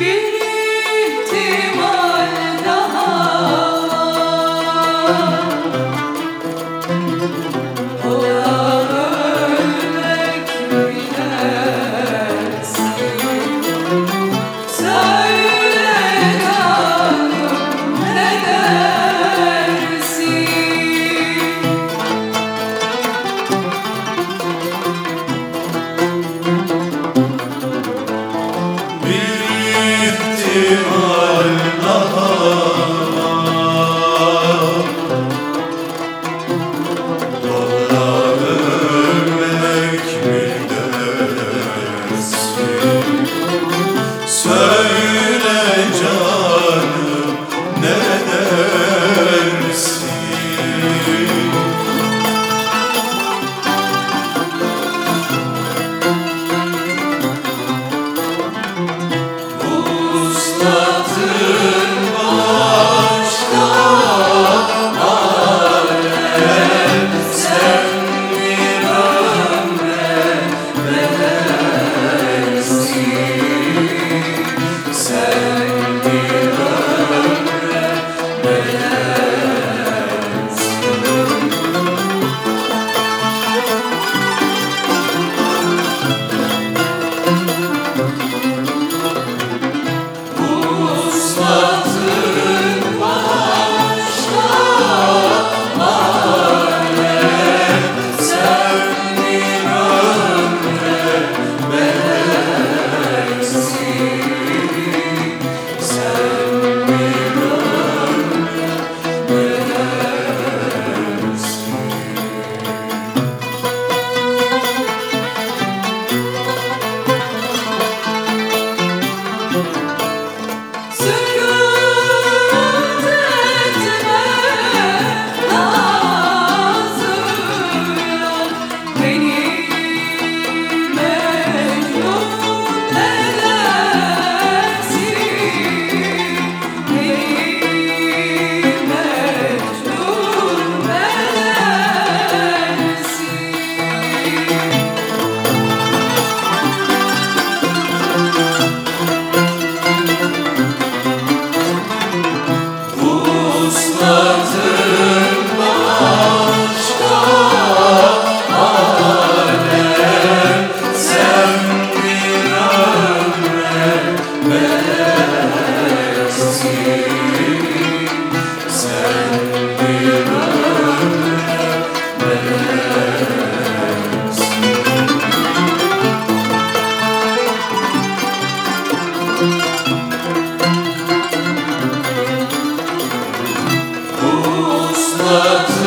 Bir Allah'tan